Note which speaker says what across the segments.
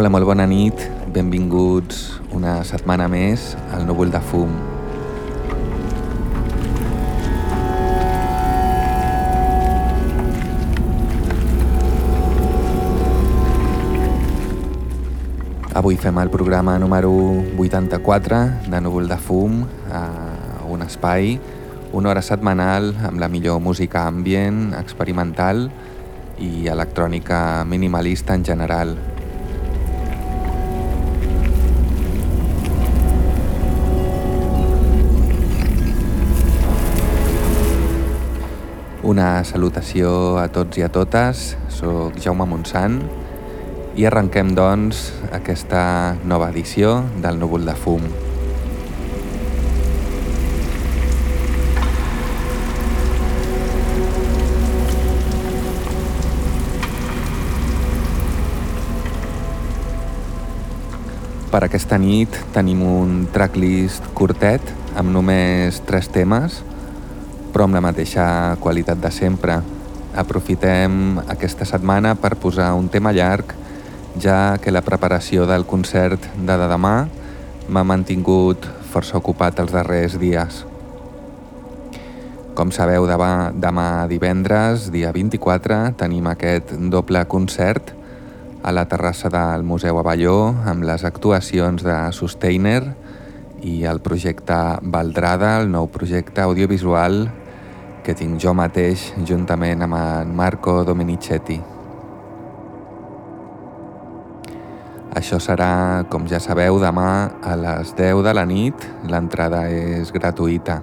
Speaker 1: Hola, molt bona nit. Benvinguts una setmana més al Núvol de Fum. Avui fem el programa número 84 de Núvol de Fum, a un espai, una hora setmanal amb la millor música ambient, experimental i electrònica minimalista en general. Una salutació a tots i a totes, sóc Jaume Montsant i arrenquem doncs aquesta nova edició del Núvol de Fum. Per aquesta nit tenim un tracklist curtet amb només tres temes però amb la mateixa qualitat de sempre. Aprofitem aquesta setmana per posar un tema llarg, ja que la preparació del concert de demà m'ha mantingut força ocupat els darrers dies. Com sabeu, demà, demà divendres, dia 24, tenim aquest doble concert a la terrassa del Museu Avelló amb les actuacions de Sustainer i el projecte Valdrada, el nou projecte audiovisual que tinc jo mateix juntament amb en Marco Domenicetti. Això serà, com ja sabeu, demà a les 10 de la nit. L'entrada és gratuïta.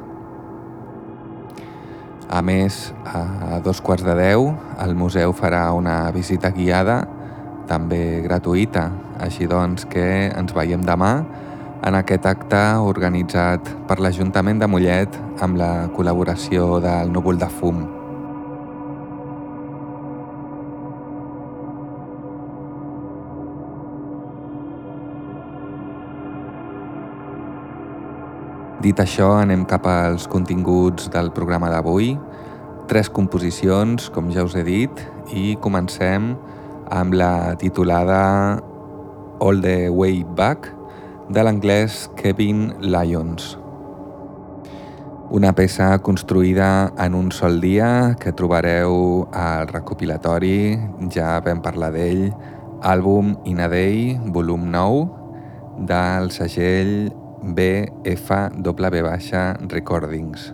Speaker 1: A més, a dos quarts de 10, el museu farà una visita guiada, també gratuïta. Així doncs que ens veiem demà en aquest acte organitzat per l'Ajuntament de Mollet amb la col·laboració del Núvol de Fum. Dit això, anem cap als continguts del programa d'avui. Tres composicions, com ja us he dit, i comencem amb la titulada All the Way Back, de l'anglès Kevin Lyons. Una peça construïda en un sol dia que trobareu al recopilatori, ja vam parlar d'ell, àlbum In a Day, volum 9, del segell BFW Recordings.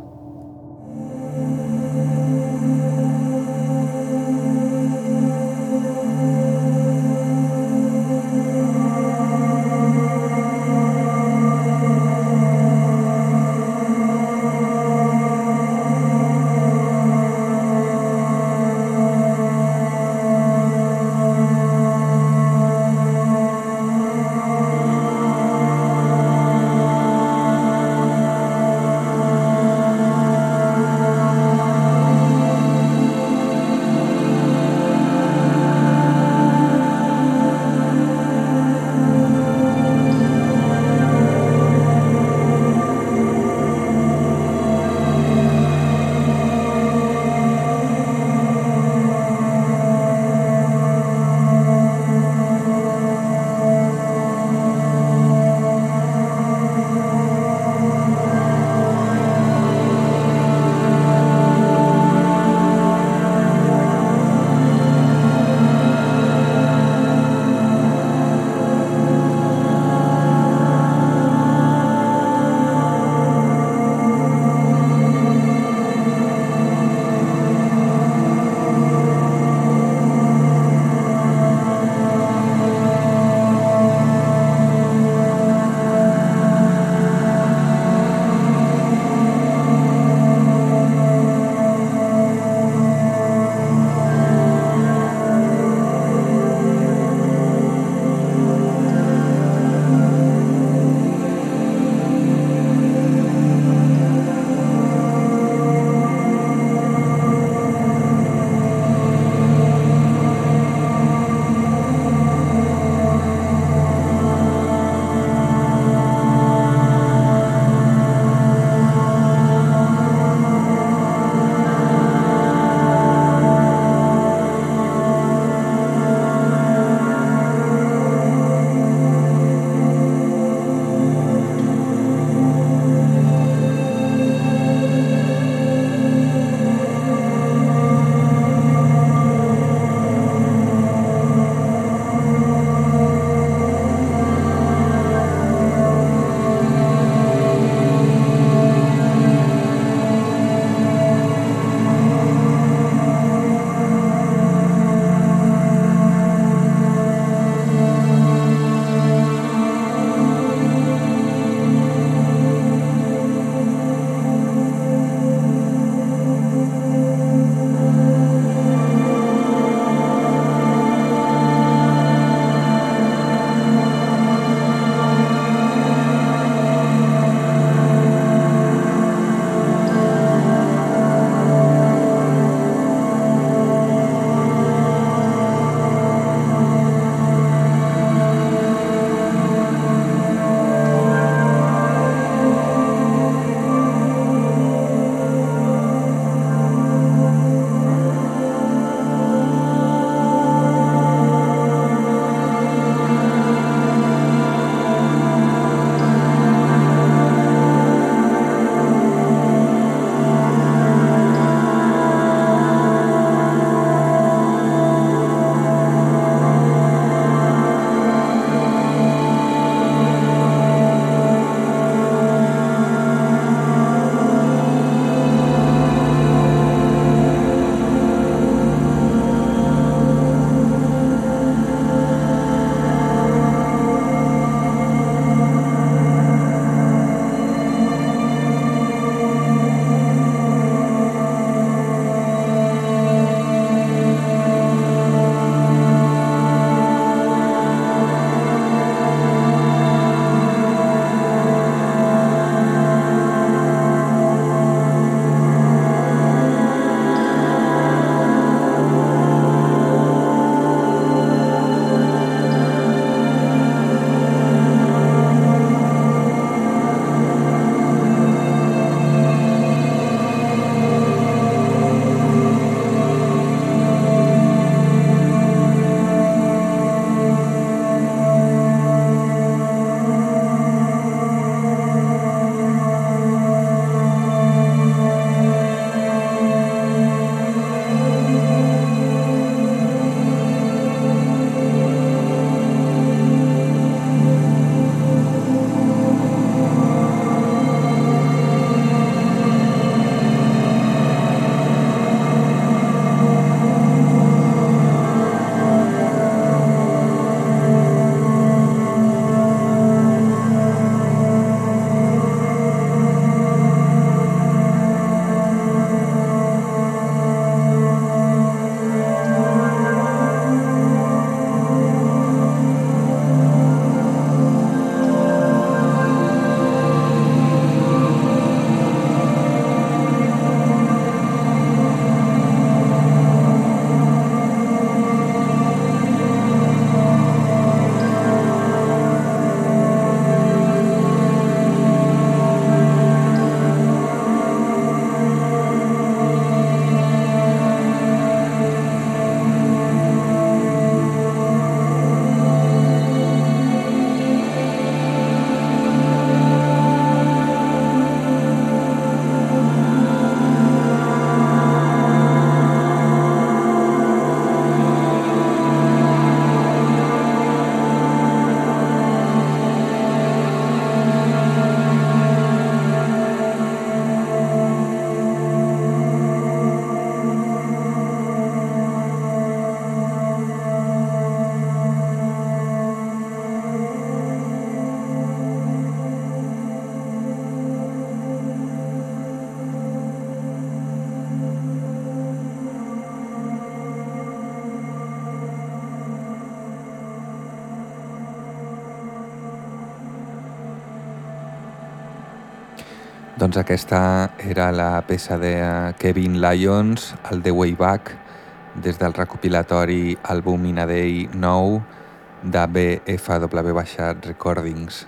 Speaker 1: Doncs aquesta era la peça de Kevin Lyons, el The Way Back, des del recopilatori àlbum In a Day 9 de BFW Recordings.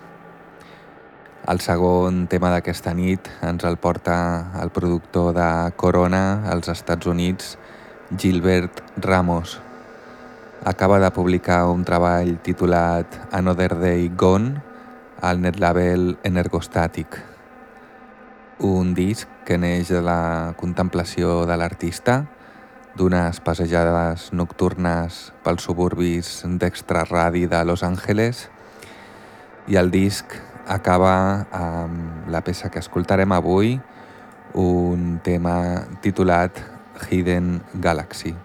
Speaker 1: El segon tema d'aquesta nit ens el porta el productor de Corona als Estats Units, Gilbert Ramos. Acaba de publicar un treball titulat Another Day Gone al netlabel Energostatic un disc que neix de la contemplació de l'artista, d'unes passejades nocturnes pels suburbis d'extraradi de Los Angeles i el disc acaba amb la peça que escoltarem avui, un tema titulat Hidden Galaxy.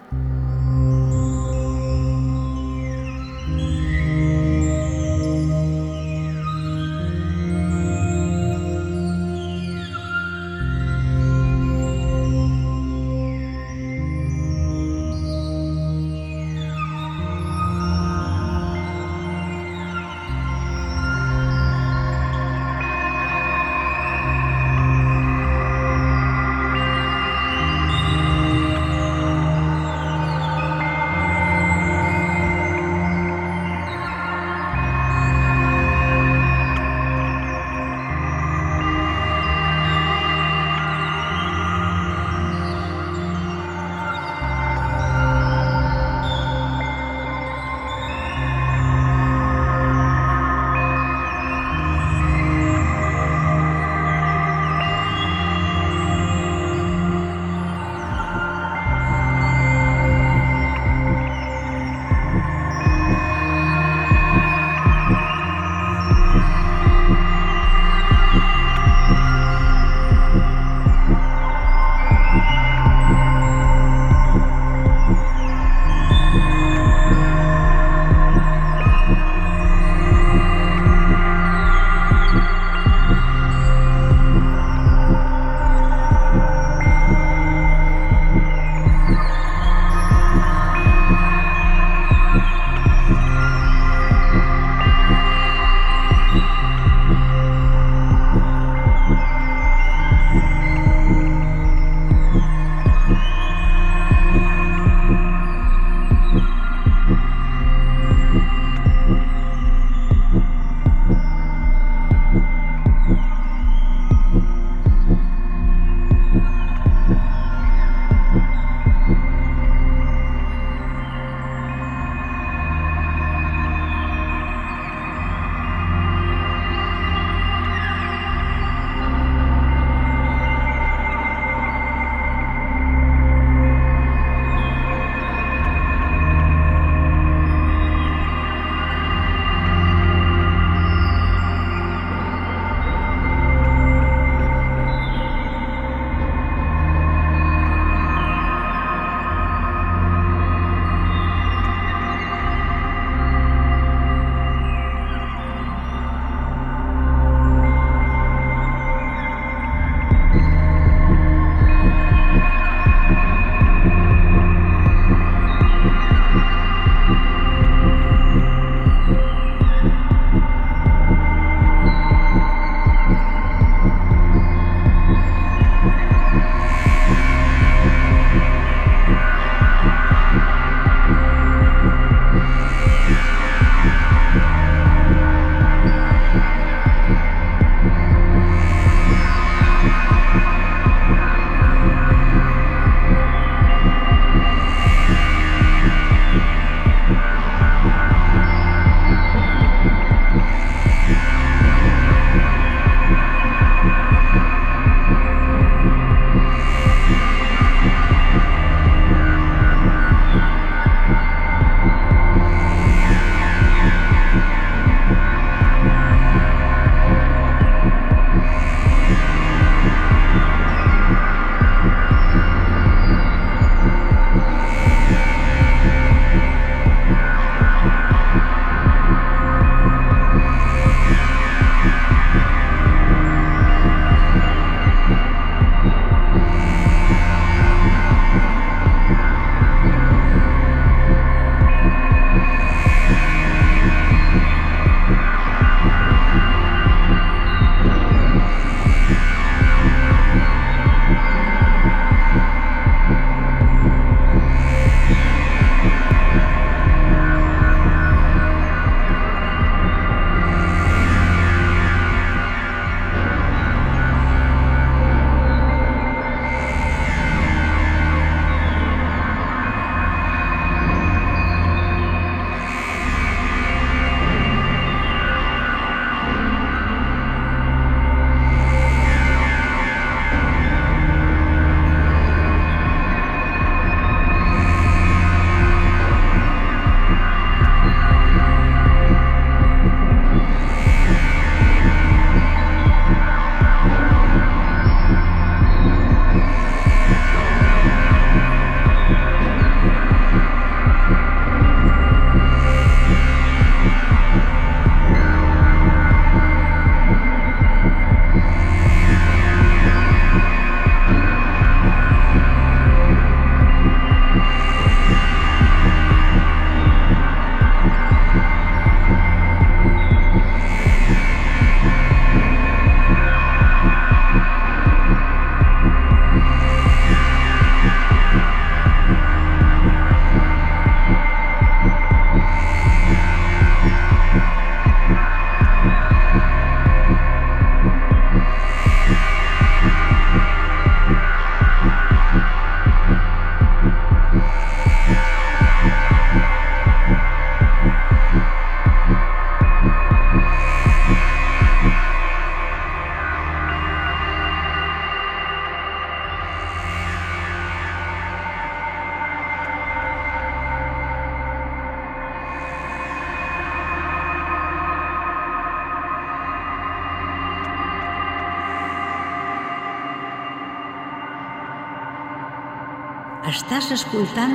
Speaker 2: Escoltant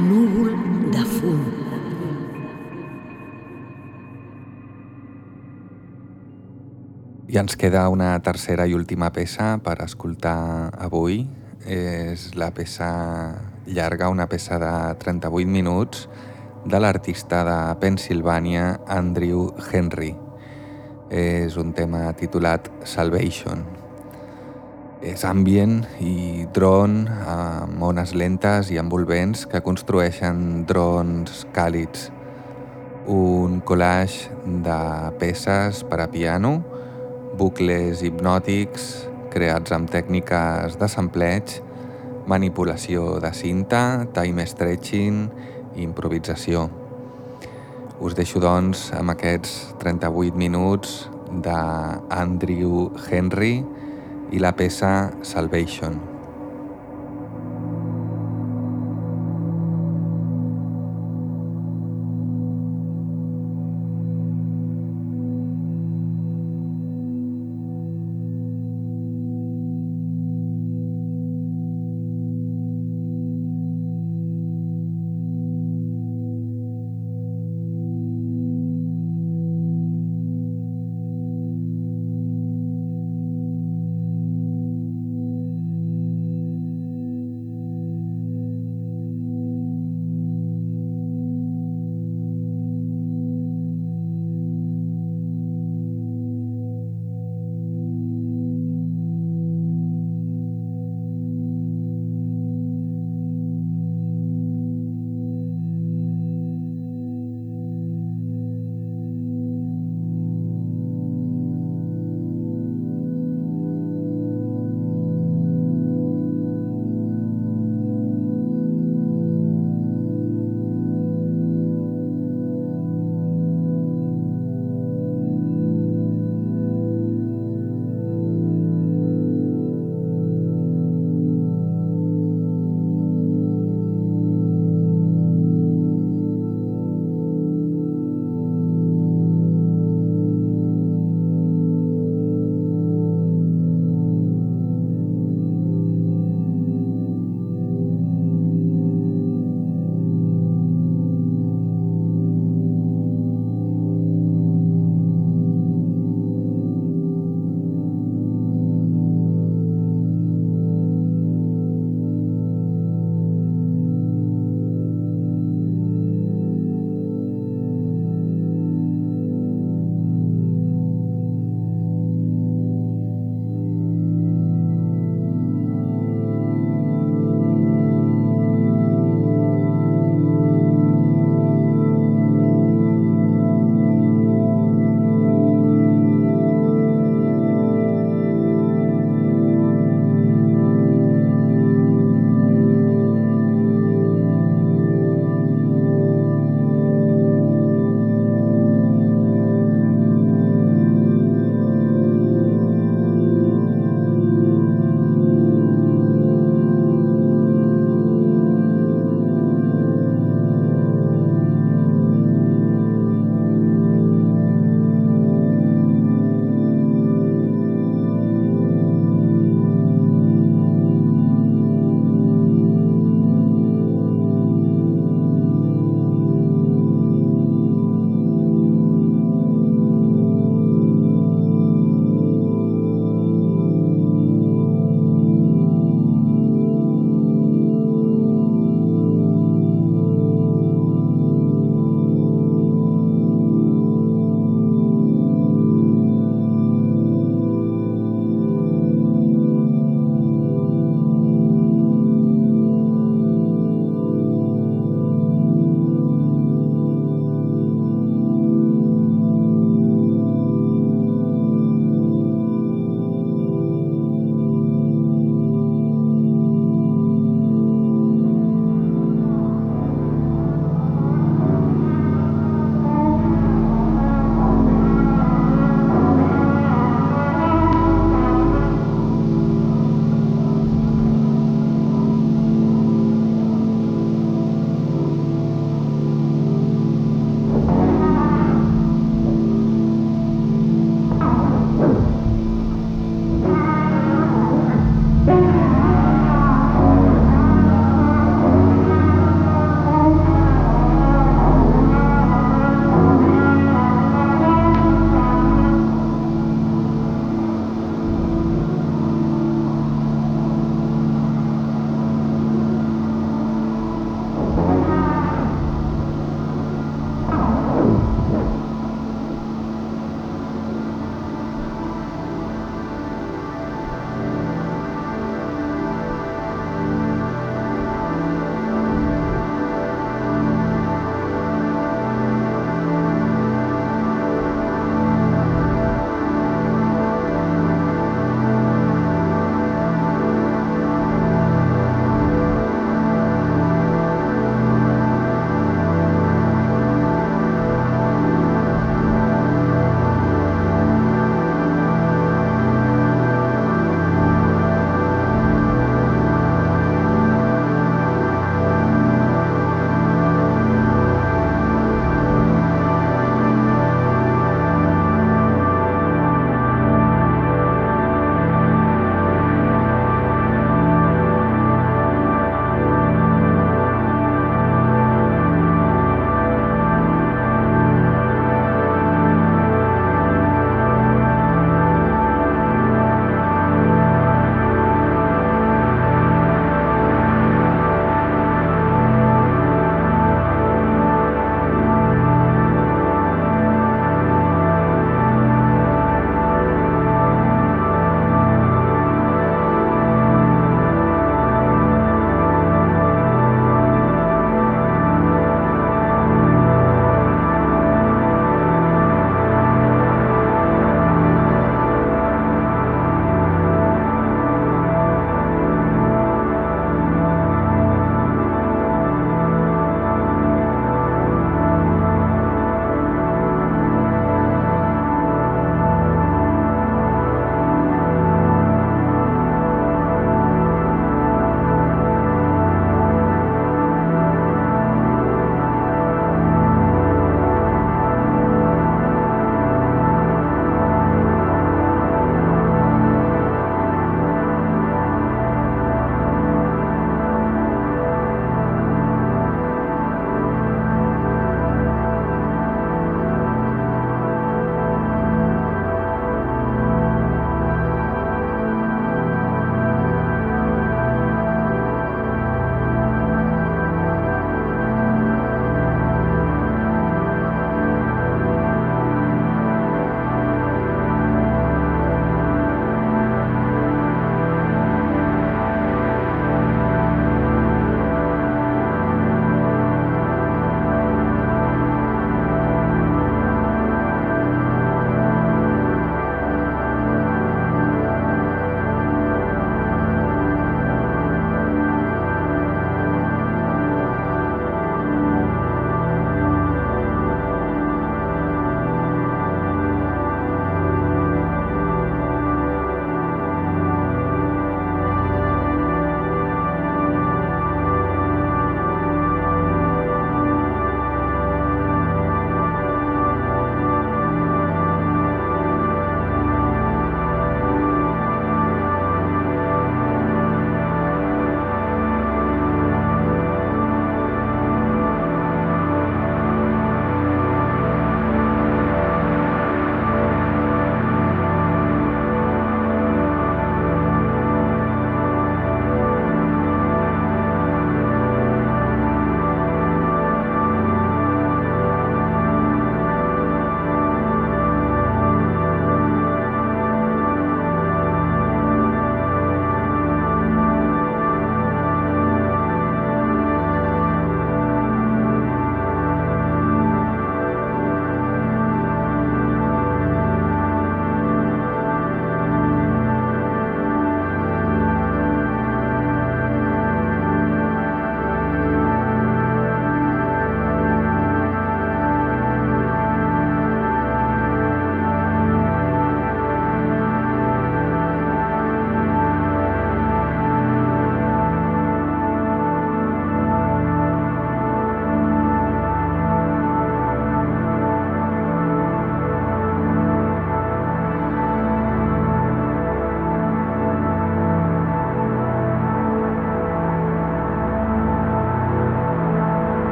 Speaker 2: Núvol de fum.
Speaker 1: I ens queda una tercera i última peça per escoltar avui. És la peça llarga, una peça de 38 minuts de l'artista de Pennsylvania Andrew Henry. És un tema titulat Salvation. És ambient i dron amb ones lentes i envolvents que construeixen drons càlids. Un collage de peces per a piano, bucles hipnòtics creats amb tècniques de sampleig, manipulació de cinta, time stretching i improvisació. Us deixo, doncs, amb aquests 38 minuts d'Andrew Henry, i la peça Salvation.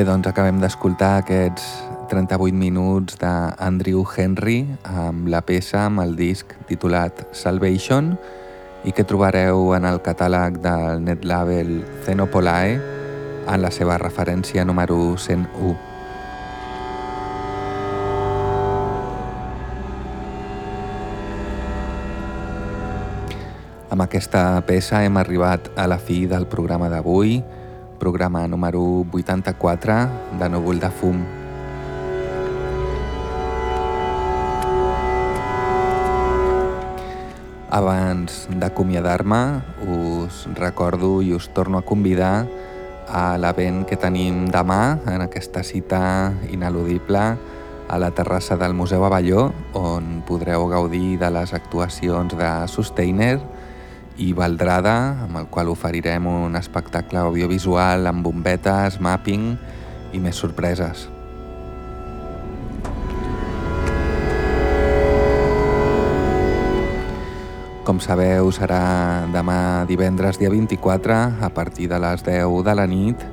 Speaker 1: Bé, doncs acabem d'escoltar aquests 38 minuts d'Andrew Henry amb la peça amb el disc titulat Salvation i que trobareu en el catàleg del netlabel Zenopolae en la seva referència número 101. Amb aquesta peça hem arribat a la fi del programa d'avui, programa número 84 de Núvol de Fum. Abans d'acomiadar-me, us recordo i us torno a convidar a l'event que tenim demà en aquesta cita ineludible a la terrassa del Museu Avelló, on podreu gaudir de les actuacions de Sustainer, i Valdrada, amb el qual oferirem un espectacle audiovisual amb bombetes, mapping i més sorpreses. Com sabeu, serà demà divendres dia 24 a partir de les 10 de la nit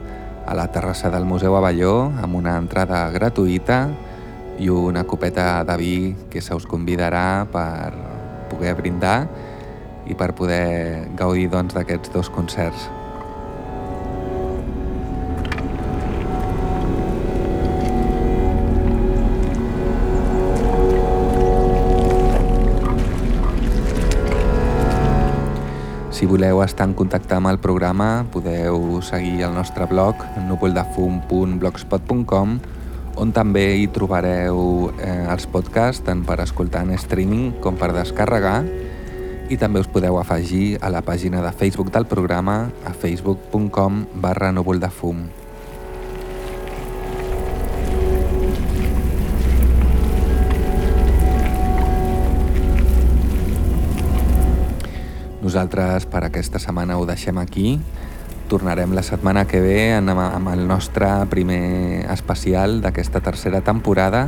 Speaker 1: a la terrassa del Museu Avelló amb una entrada gratuïta i una copeta de vi que se us convidarà per poder brindar i per poder gaudir doncs, d'aquests dos concerts. Si voleu estar en contacte amb el programa, podeu seguir el nostre blog núvoldefum.blogspot.com on també hi trobareu eh, els podcasts tant per escoltar en streaming com per descarregar i també us podeu afegir a la pàgina de Facebook del programa a facebook.com barra núvol de fum. Nosaltres per aquesta setmana ho deixem aquí. Tornarem la setmana que ve amb el nostre primer especial d'aquesta tercera temporada,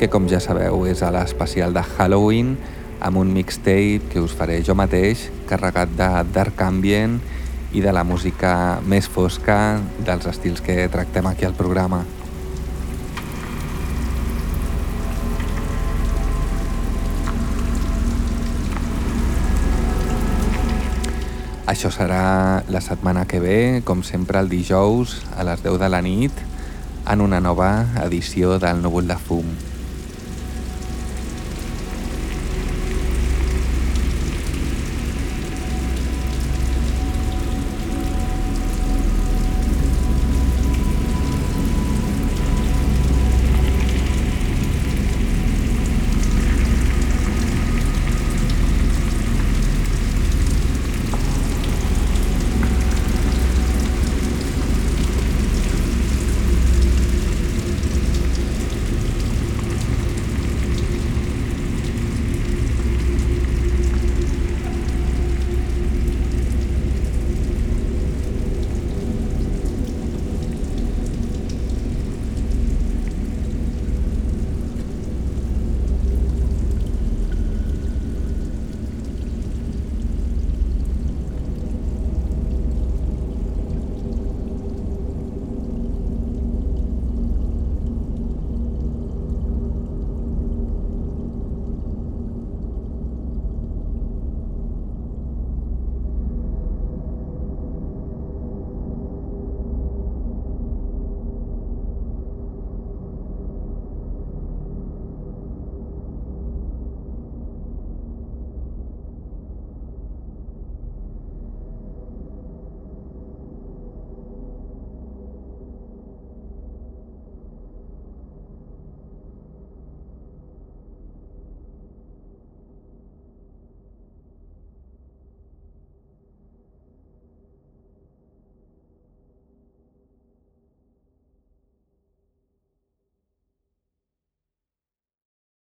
Speaker 1: que com ja sabeu és l'especial de Halloween, amb un mixtape que us faré jo mateix, carregat de dark ambient i de la música més fosca dels estils que tractem aquí al programa. Això serà la setmana que ve, com sempre el dijous a les 10 de la nit, en una nova edició del Núvol de Fum.